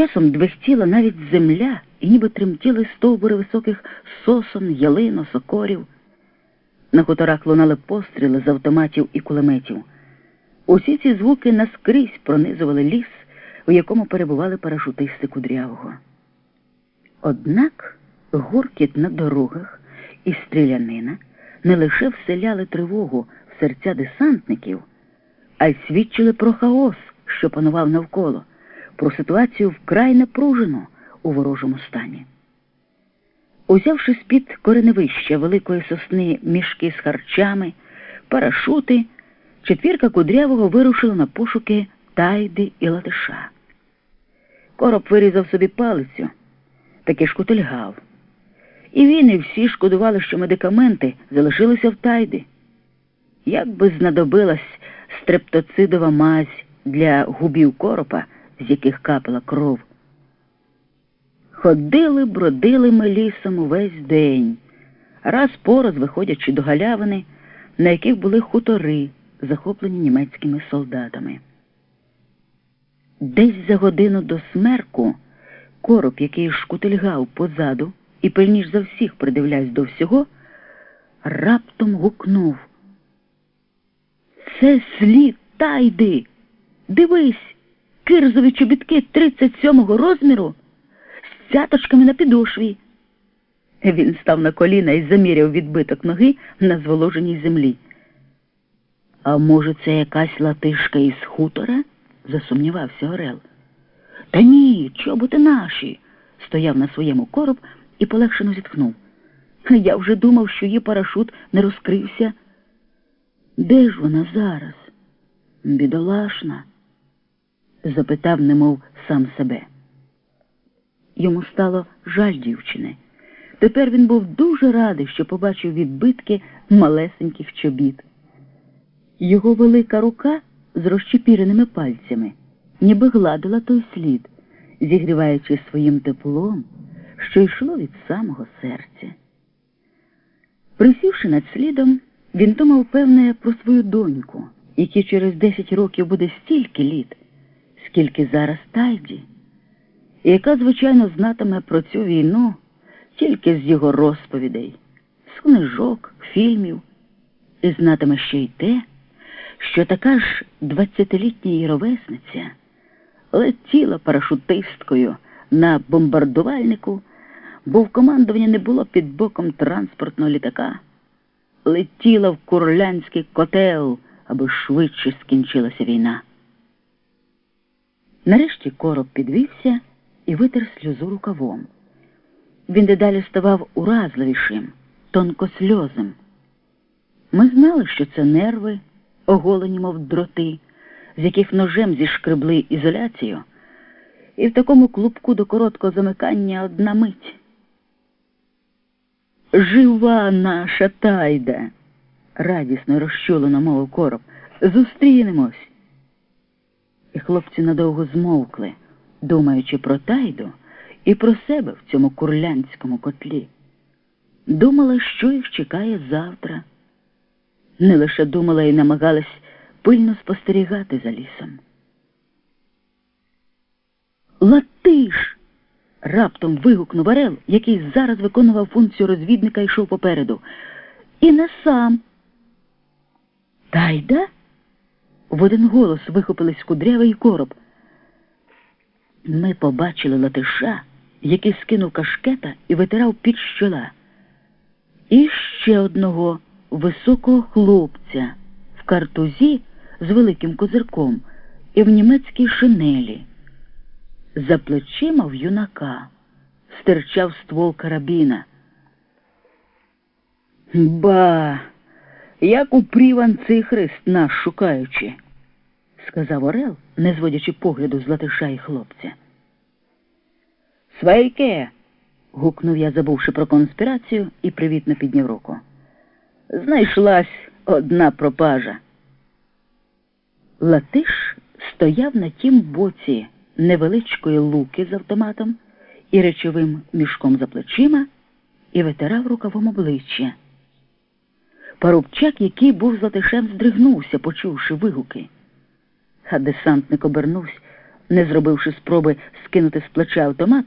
Часом двихтіла навіть земля, і ніби тремтіли стовбури високих сосон, ялин, осокорів. На хуторах лунали постріли з автоматів і кулеметів. Усі ці звуки наскрізь пронизували ліс, у якому перебували парашутисти кудрявого. Однак гуркіт на дорогах і стрілянина не лише вселяли тривогу в серця десантників, а й свідчили про хаос, що панував навколо, про ситуацію вкрай напружену у ворожому стані. Узявши з-під кореневища великої сосни мішки з харчами, парашути, четвірка кудрявого вирушила на пошуки тайди і латиша. Короб вирізав собі палицю, таки шкутильгав. І він, і всі шкодували, що медикаменти залишилися в тайди. Як би знадобилась стрептоцидова мазь для губів коропа, з яких капала кров. Ходили, бродили ми лісом увесь день, раз по раз виходячи до галявини, на яких були хутори, захоплені німецькими солдатами. Десь за годину до смерку короб, який шкутильгав позаду і пильніш за всіх придивлявся до всього, раптом гукнув. Це слід тайди. Дивись, кирзові чобітки 37-го розміру з цяточками на підошві. Він став на коліна і заміряв відбиток ноги на зволоженій землі. А може, це якась латишка із хутора? засумнівався Орел. Та ні, чоботи наші, стояв на своєму короб і полегшено зітхнув. Я вже думав, що її парашут не розкрився. Де ж вона зараз? Бідолашна? Запитав, немов сам себе. Йому стало жаль дівчини. Тепер він був дуже радий, що побачив відбитки малесеньких чобіт. Його велика рука з розчепіреними пальцями ніби гладила той слід, зігріваючи своїм теплом, що йшло від самого серця. Присівши над слідом, він думав, певне, про свою доньку, якій через десять років буде стільки літ, скільки зараз тайді, яка, звичайно, знатиме про цю війну тільки з його розповідей, з книжок, фільмів, і знатиме ще й те, що така ж двадцятилітня її ровесниця летіла парашутисткою на бомбардувальнику, бо в командуванні не було під боком транспортного літака. Летіла в курлянський котел, аби швидше скінчилася війна. Нарешті короб підвівся і витер сльозу рукавом. Він дедалі ставав уразливішим, тонкосльозим. Ми знали, що це нерви, оголені, мов дроти, з яких ножем зішкребли ізоляцію, і в такому клубку до короткого замикання одна мить. Жива наша тайда, радісно розчулено мовив короб. Зустрінемось. І хлопці надовго змовкли, думаючи про тайду і про себе в цьому курлянському котлі. Думала, що їх чекає завтра. Не лише думала і намагалась пильно спостерігати за лісом. Латиш. раптом вигукнув Орел, який зараз виконував функцію розвідника і йшов попереду. І не сам. Тайда? В один голос вихопились кудрява і короб. Ми побачили латиша, який скинув кашкета і витирав під щола. І ще одного високого хлопця в картузі з великим козирком і в німецькій шинелі. За плечима в юнака стирчав ствол карабіна. Ба, як упрів антихрист нас шукаючи, сказав Орел, не зводячи погляду з латиша і хлопця. Свайке. гукнув я, забувши про конспірацію, і привітно підняв руку. Знайшлась одна пропажа. Латиш стояв на тім боці невеличкої луки з автоматом і речовим мішком за плечима і витирав рукавом обличчя. Парубчак, який був затишем, здригнувся, почувши вигуки. А десантник обернувся не зробивши спроби скинути з плеча автомат,